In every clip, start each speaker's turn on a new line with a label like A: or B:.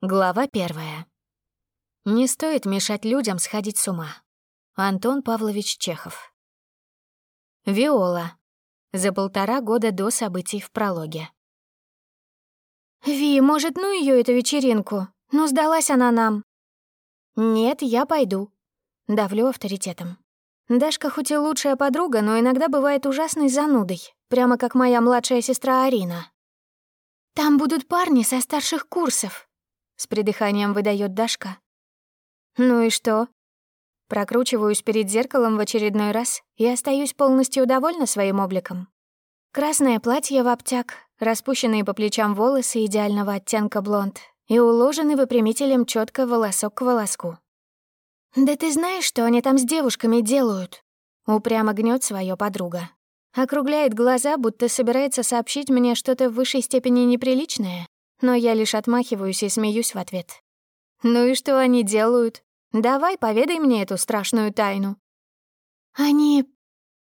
A: Глава первая. Не стоит мешать людям сходить с ума. Антон Павлович Чехов. Виола. За полтора года до событий в прологе.
B: «Ви, может, ну ее эту вечеринку? Ну, сдалась она нам».
A: «Нет, я пойду». Давлю авторитетом. Дашка хоть и лучшая подруга, но иногда бывает ужасной занудой, прямо как моя младшая сестра Арина.
B: «Там будут парни со старших курсов»,
A: с придыханием выдает Дашка. Ну и что? Прокручиваюсь перед зеркалом в очередной раз и остаюсь полностью довольна своим обликом. Красное платье в обтяг, распущенные по плечам волосы идеального оттенка блонд и уложены выпрямителем четко волосок к волоску.
B: «Да ты знаешь, что они там с девушками делают?»
A: Упрямо гнет свою подруга. Округляет глаза, будто собирается сообщить мне что-то в высшей степени неприличное, но я лишь отмахиваюсь и смеюсь в ответ. «Ну и что они делают? Давай, поведай мне эту страшную тайну».
B: «Они...»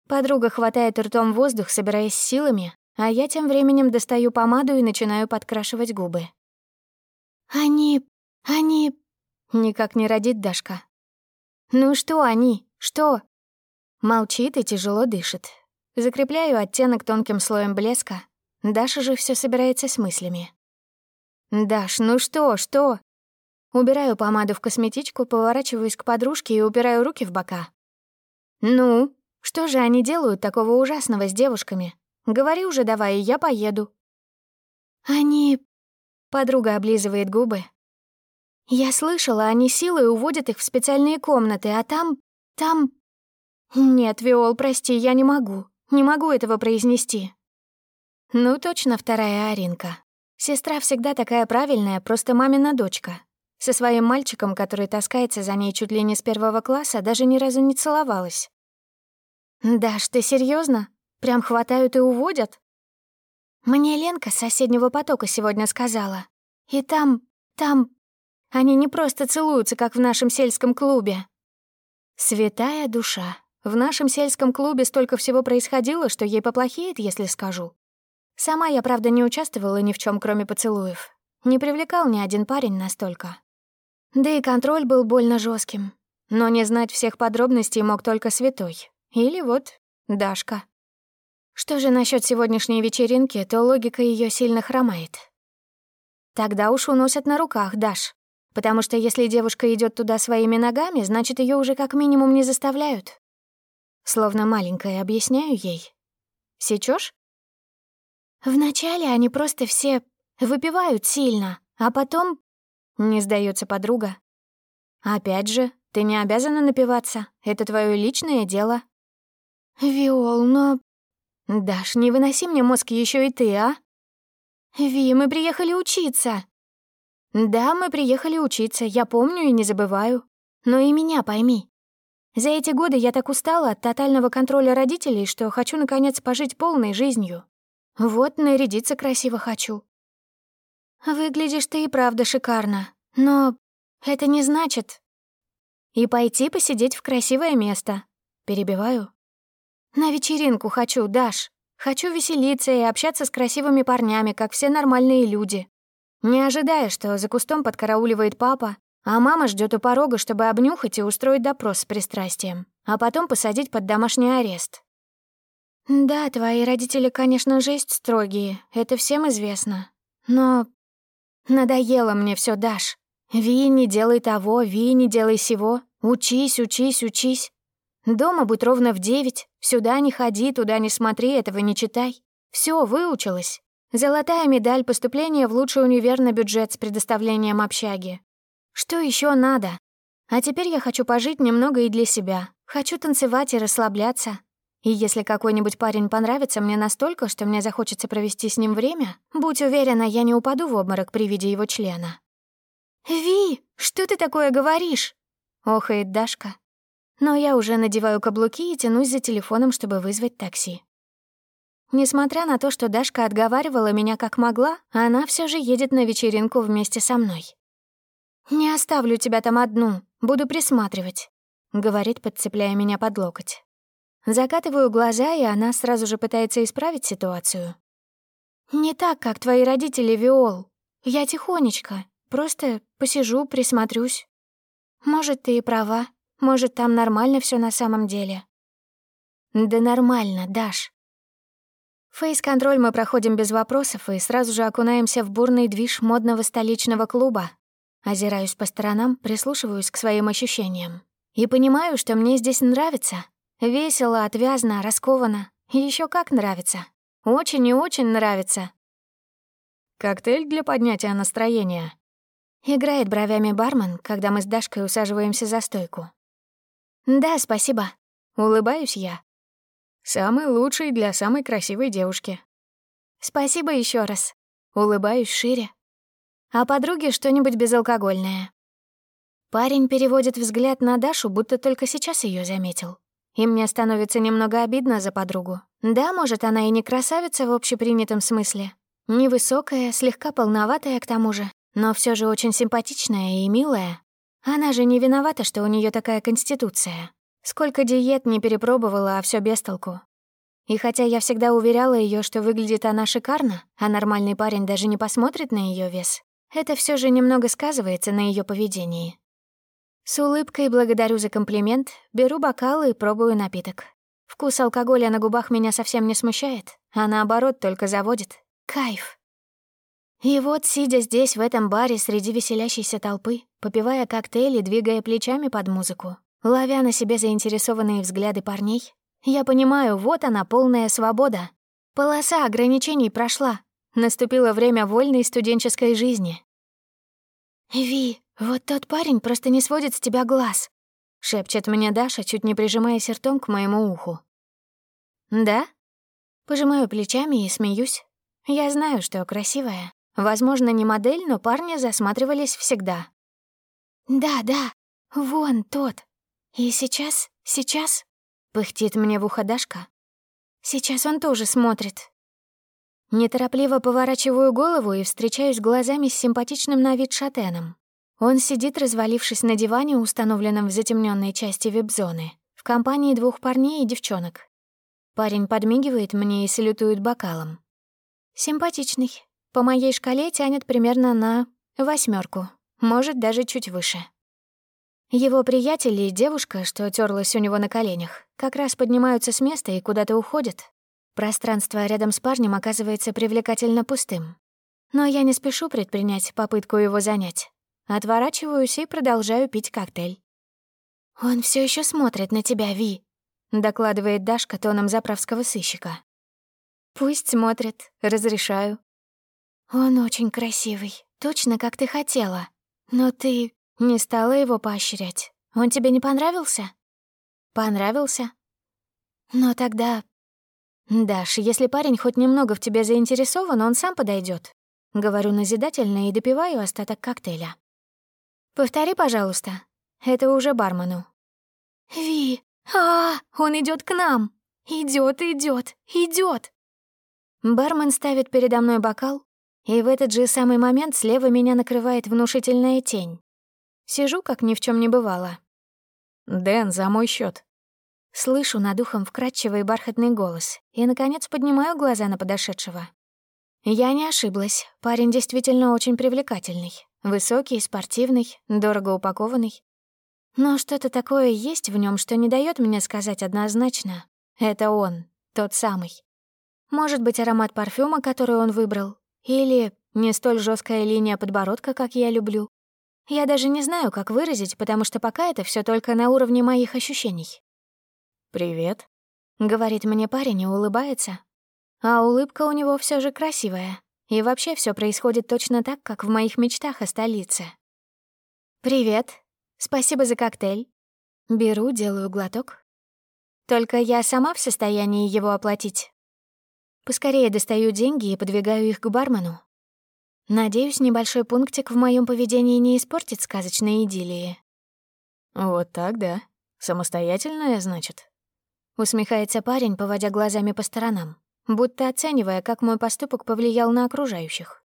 A: Подруга хватает ртом воздух, собираясь силами, а я тем временем достаю помаду и начинаю подкрашивать губы.
B: «Они... они...»
A: Никак не родит Дашка. «Ну что они? Что?» Молчит и тяжело дышит. Закрепляю оттенок тонким слоем блеска. Даша же все собирается с мыслями. «Даш, ну что, что?» Убираю помаду в косметичку, поворачиваюсь к подружке и упираю руки в бока. «Ну, что же они делают такого ужасного с девушками? Говори уже давай, я поеду».
B: «Они...»
A: Подруга облизывает губы.
B: «Я слышала, они силой уводят их в специальные комнаты, а там... там...»
A: «Нет, Виол, прости, я не могу. Не могу этого произнести». Ну, точно вторая Аринка. Сестра всегда такая правильная, просто мамина дочка. Со своим мальчиком, который таскается за ней чуть ли не с первого класса, даже ни разу не целовалась. «Даш, ты серьезно? Прям хватают и уводят?»
B: Мне Ленка с соседнего потока сегодня сказала. И там, там...
A: Они не просто целуются, как в нашем сельском клубе. Святая душа. В нашем сельском клубе столько всего происходило, что ей поплохеет, если скажу. Сама я, правда, не участвовала ни в чем, кроме поцелуев. Не привлекал ни один парень настолько. Да и контроль был больно жестким. Но не знать всех подробностей мог только святой. Или вот Дашка. Что же насчет сегодняшней вечеринки, то логика ее сильно хромает. Тогда уж уносят на руках, Даш. Потому что если девушка идет туда своими ногами, значит, ее уже как минимум не заставляют. Словно маленькая объясняю ей. Сечешь?
B: Вначале они просто все выпивают сильно, а потом...
A: Не сдается подруга. Опять же, ты не обязана напиваться. Это твое личное дело.
B: Виол, но...
A: Даш, не выноси мне мозг еще и ты, а?
B: Ви, мы приехали учиться.
A: Да, мы приехали учиться, я помню и не забываю. Но и меня пойми. За эти годы я так устала от тотального контроля родителей, что хочу, наконец, пожить полной жизнью. Вот нарядиться красиво хочу.
B: Выглядишь ты и правда шикарно, но это не значит...
A: И пойти посидеть в красивое место. Перебиваю. На вечеринку хочу, Даш. Хочу веселиться и общаться с красивыми парнями, как все нормальные люди. Не ожидая, что за кустом подкарауливает папа, а мама ждет у порога, чтобы обнюхать и устроить допрос с пристрастием, а потом посадить под домашний арест. «Да, твои родители, конечно, жесть строгие, это всем известно. Но надоело мне все, Даш. Ви, не делай того, Ви, не делай сего. Учись, учись, учись. Дома будь ровно в девять. Сюда не ходи, туда не смотри, этого не читай. Все, выучилась. Золотая медаль поступления в лучший универ на бюджет с предоставлением общаги. Что еще надо? А теперь я хочу пожить немного и для себя. Хочу танцевать и расслабляться. И если какой-нибудь парень понравится мне настолько, что мне захочется провести с ним время, будь уверена, я не упаду в обморок при виде его члена.
B: «Ви, что ты такое говоришь?»
A: — охает Дашка. Но я уже надеваю каблуки и тянусь за телефоном, чтобы вызвать такси. Несмотря на то, что Дашка отговаривала меня как могла, она все же едет на вечеринку вместе со мной. «Не оставлю тебя там одну, буду присматривать», — говорит, подцепляя меня под локоть. Закатываю глаза, и она сразу же пытается исправить ситуацию. «Не так, как твои родители, Виол. Я тихонечко. просто посижу, присмотрюсь. Может, ты и права. Может, там нормально все на самом деле. Да нормально, Даш. Фейс-контроль мы проходим без вопросов и сразу же окунаемся в бурный движ модного столичного клуба. Озираюсь по сторонам, прислушиваюсь к своим ощущениям. И понимаю, что мне здесь нравится. Весело, отвязно, раскованно. Еще как нравится. Очень и очень нравится.
C: Коктейль для поднятия настроения.
A: Играет бровями бармен, когда мы с Дашкой усаживаемся за стойку. Да, спасибо. Улыбаюсь я.
C: Самый лучший для самой красивой девушки.
A: Спасибо еще раз. Улыбаюсь шире. А подруге что-нибудь безалкогольное. Парень переводит взгляд на Дашу, будто только сейчас ее заметил. И мне становится немного обидно за подругу. Да, может, она и не красавица в общепринятом смысле. Невысокая, слегка полноватая к тому же, но все же очень симпатичная и милая. Она же не виновата, что у нее такая конституция. Сколько диет не перепробовала, а все без толку. И хотя я всегда уверяла ее, что выглядит она шикарно, а нормальный парень даже не посмотрит на ее вес, это все же немного сказывается на ее поведении. С улыбкой благодарю за комплимент, беру бокал и пробую напиток. Вкус алкоголя на губах меня совсем не смущает, а наоборот только заводит. Кайф. И вот, сидя здесь, в этом баре, среди веселящейся толпы, попивая коктейли, двигая плечами под музыку, ловя на себе заинтересованные взгляды парней, я понимаю, вот она, полная свобода. Полоса ограничений прошла. Наступило время вольной студенческой жизни. «Ви, вот тот парень просто не сводит с тебя глаз», — шепчет мне Даша, чуть не прижимаясь ртом к моему уху. «Да?» Пожимаю плечами и смеюсь. Я знаю, что красивая. Возможно, не модель, но парни засматривались всегда. «Да, да, вон тот. И сейчас, сейчас...» — пыхтит мне в ухо Дашка. «Сейчас он тоже смотрит». Неторопливо поворачиваю голову и встречаюсь глазами с симпатичным на вид шатеном. Он сидит, развалившись на диване, установленном в затемненной части вип-зоны, в компании двух парней и девчонок. Парень подмигивает мне и салютует бокалом. Симпатичный. По моей шкале тянет примерно на восьмерку, может, даже чуть выше. Его приятели и девушка, что терлась у него на коленях, как раз поднимаются с места и куда-то уходят. Пространство рядом с парнем оказывается привлекательно пустым. Но я не спешу предпринять попытку его занять. Отворачиваюсь и продолжаю пить коктейль. «Он все еще смотрит на тебя, Ви», — докладывает Дашка тоном заправского сыщика. «Пусть смотрит, разрешаю». «Он очень красивый, точно как ты хотела. Но ты не стала его поощрять. Он тебе не понравился?» «Понравился?» «Но тогда...» «Даш, если парень хоть немного в тебе заинтересован, он сам подойдет. Говорю назидательно и допиваю остаток коктейля. «Повтори, пожалуйста. Это уже бармену». «Ви! А, он идет к нам! Идет, идет, идет!» Бармен ставит передо мной бокал, и в этот же самый момент слева меня накрывает внушительная тень. Сижу, как ни в чем не бывало.
C: «Дэн, за мой счет.
A: Слышу над ухом вкрадчивый бархатный голос и, наконец, поднимаю глаза на подошедшего. Я не ошиблась, парень действительно очень привлекательный. Высокий, спортивный, дорого упакованный. Но что-то такое есть в нем, что не дает мне сказать однозначно. Это он, тот самый. Может быть, аромат парфюма, который он выбрал, или не столь жесткая линия подбородка, как я люблю. Я даже не знаю, как выразить, потому что пока это все только на уровне моих ощущений.
C: «Привет», —
A: говорит мне парень и улыбается. А улыбка у него все же красивая. И вообще все происходит точно так, как в моих мечтах о столице. «Привет. Спасибо за коктейль. Беру, делаю глоток. Только я сама в состоянии его оплатить. Поскорее достаю деньги и подвигаю их к бармену. Надеюсь, небольшой пунктик в моем поведении не испортит сказочной идиллии.
C: «Вот так, да? Самостоятельная, значит?»
A: Усмехается парень, поводя глазами по сторонам будто оценивая, как мой поступок повлиял на окружающих.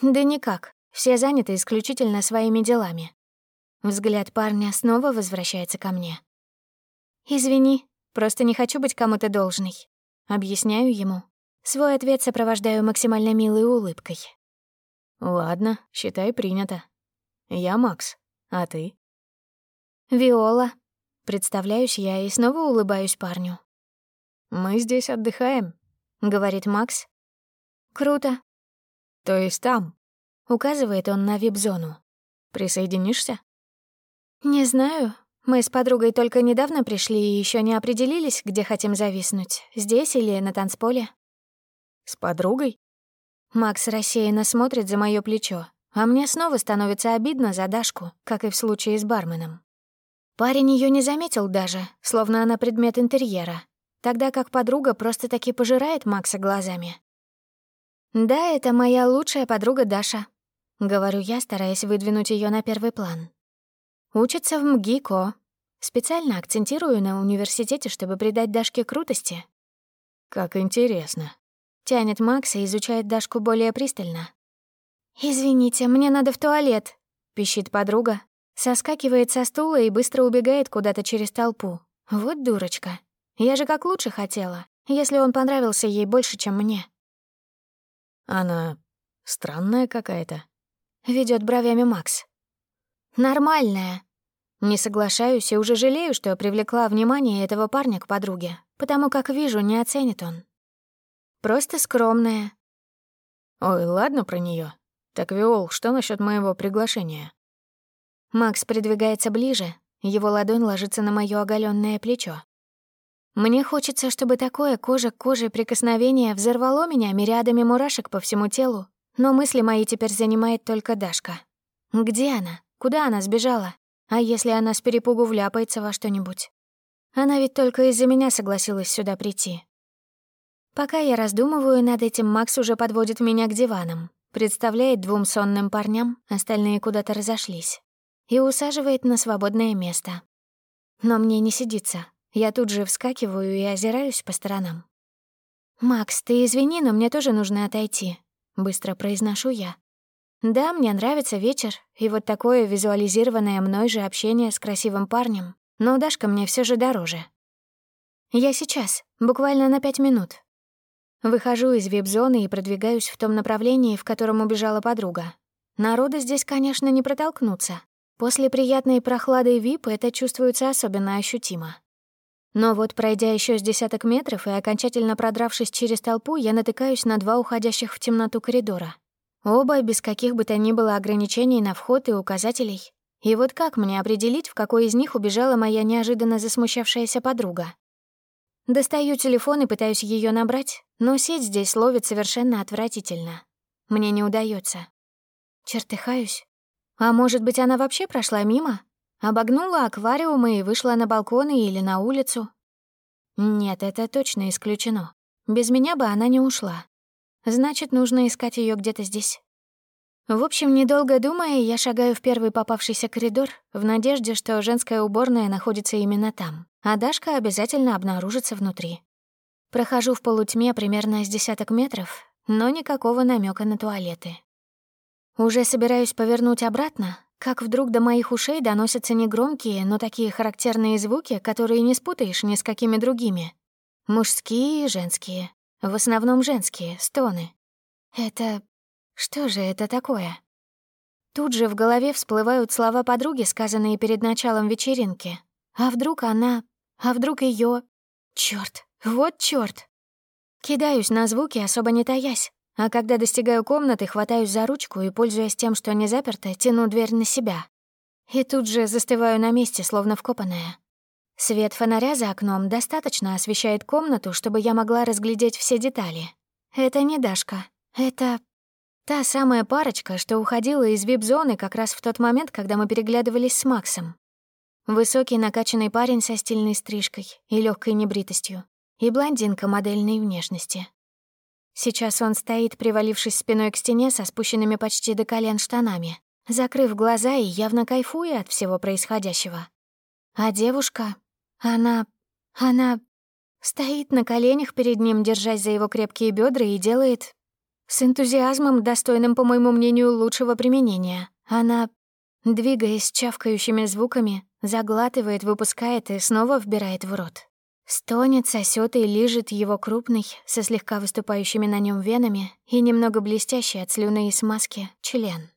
A: Да никак, все заняты исключительно своими делами. Взгляд парня снова возвращается ко мне. «Извини, просто не хочу быть кому-то должной», — объясняю ему. Свой ответ сопровождаю максимально милой улыбкой.
C: Ладно, считай, принято. Я Макс, а ты?
A: Виола. Представляюсь я и снова улыбаюсь парню.
C: Мы здесь отдыхаем, говорит Макс.
A: Круто.
C: То есть там,
A: указывает он на вип-зону.
C: Присоединишься?
A: Не знаю. Мы с подругой только недавно пришли и еще не определились, где хотим зависнуть, здесь или на танцполе.
C: С подругой?
A: Макс рассеянно смотрит за моё плечо, а мне снова становится обидно за Дашку, как и в случае с барменом. Парень её не заметил даже, словно она предмет интерьера, тогда как подруга просто-таки пожирает Макса глазами. «Да, это моя лучшая подруга Даша», — говорю я, стараясь выдвинуть её на первый план. Учится в МГИКО. Специально акцентирую на университете, чтобы придать Дашке крутости.
C: «Как интересно»,
A: Тянет Макс и изучает Дашку более пристально. «Извините, мне надо в туалет», — пищит подруга. Соскакивает со стула и быстро убегает куда-то через толпу. Вот дурочка. Я же как лучше хотела, если он понравился ей больше, чем мне.
C: Она странная какая-то.
A: Ведет бровями Макс. Нормальная. Не соглашаюсь и уже жалею, что привлекла внимание этого парня к подруге, потому как вижу, не оценит он. Просто скромная.
C: Ой, ладно про нее. Так, Виол, что насчет моего приглашения?
A: Макс придвигается ближе, его ладонь ложится на моё оголенное плечо. Мне хочется, чтобы такое кожа к коже прикосновение взорвало меня мириадами мурашек по всему телу, но мысли мои теперь занимает только Дашка. Где она? Куда она сбежала? А если она с перепугу вляпается во что-нибудь? Она ведь только из-за меня согласилась сюда прийти. Пока я раздумываю над этим, Макс уже подводит меня к диванам, представляет двум сонным парням, остальные куда-то разошлись, и усаживает на свободное место. Но мне не сидится. Я тут же вскакиваю и озираюсь по сторонам. «Макс, ты извини, но мне тоже нужно отойти», — быстро произношу я. «Да, мне нравится вечер, и вот такое визуализированное мной же общение с красивым парнем, но Дашка мне все же дороже. Я сейчас, буквально на пять минут, Выхожу из вип-зоны и продвигаюсь в том направлении, в котором убежала подруга. Народа здесь, конечно, не протолкнуться. После приятной прохлады вип это чувствуется особенно ощутимо. Но вот пройдя еще с десяток метров и окончательно продравшись через толпу, я натыкаюсь на два уходящих в темноту коридора. Оба без каких бы то ни было ограничений на вход и указателей. И вот как мне определить, в какой из них убежала моя неожиданно засмущавшаяся подруга? Достаю телефон и пытаюсь ее набрать, но сеть здесь ловит совершенно отвратительно. Мне не удается. Чертыхаюсь. А может быть, она вообще прошла мимо? Обогнула аквариумы и вышла на балконы или на улицу? Нет, это точно исключено. Без меня бы она не ушла. Значит, нужно искать ее где-то здесь. В общем, недолго думая, я шагаю в первый попавшийся коридор в надежде, что женская уборная находится именно там, а Дашка обязательно обнаружится внутри. Прохожу в полутьме примерно с десяток метров, но никакого намека на туалеты. Уже собираюсь повернуть обратно, как вдруг до моих ушей доносятся негромкие, но такие характерные звуки, которые не спутаешь ни с какими другими. Мужские и женские. В основном женские, стоны. Это что же это такое? Тут же в голове всплывают слова подруги, сказанные перед началом вечеринки. А вдруг она... А вдруг ее? Чёрт, вот чёрт. Кидаюсь на звуки, особо не таясь. А когда достигаю комнаты, хватаюсь за ручку и, пользуясь тем, что не заперто, тяну дверь на себя. И тут же застываю на месте, словно вкопанная. Свет фонаря за окном достаточно освещает комнату, чтобы я могла разглядеть все детали. Это не Дашка. Это Та самая парочка, что уходила из вип-зоны как раз в тот момент, когда мы переглядывались с Максом. Высокий накачанный парень со стильной стрижкой и легкой небритостью, и блондинка модельной внешности. Сейчас он стоит, привалившись спиной к стене со спущенными почти до колен штанами, закрыв глаза и явно кайфуя от всего происходящего. А девушка, она... она... стоит на коленях перед ним, держась за его крепкие бедра и делает с энтузиазмом, достойным, по моему мнению, лучшего применения. Она, двигаясь чавкающими звуками, заглатывает, выпускает и снова вбирает в рот. Стонет, сосет и лижет его крупный, со слегка выступающими на нем венами и немного блестящий от слюны и смазки, член.